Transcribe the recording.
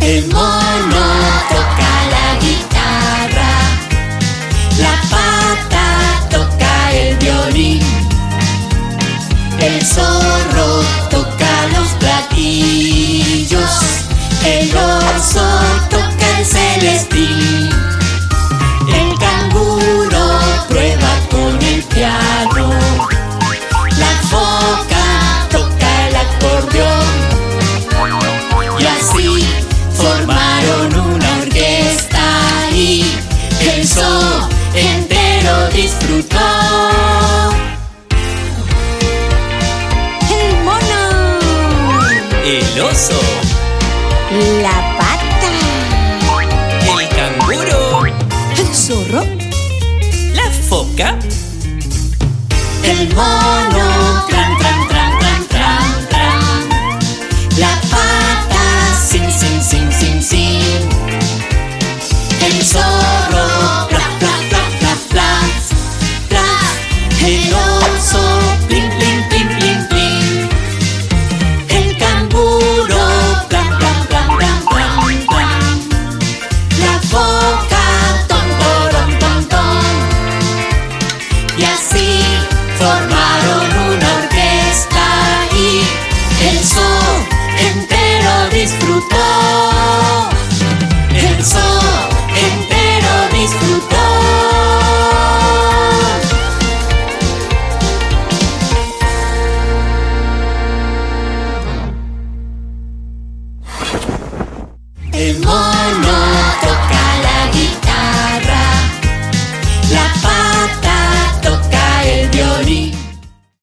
El mono toca la guitarra, la pata toca el violín, el zorro toca los platillos, el oso toca el celestín, disfrutó. ¡El mono! El oso, La pata. el canguro, El zorro. la foca, El mono, tran, tran, tran, tran, tran, tran. La pata, sin, sin, sin, sin, sin. more.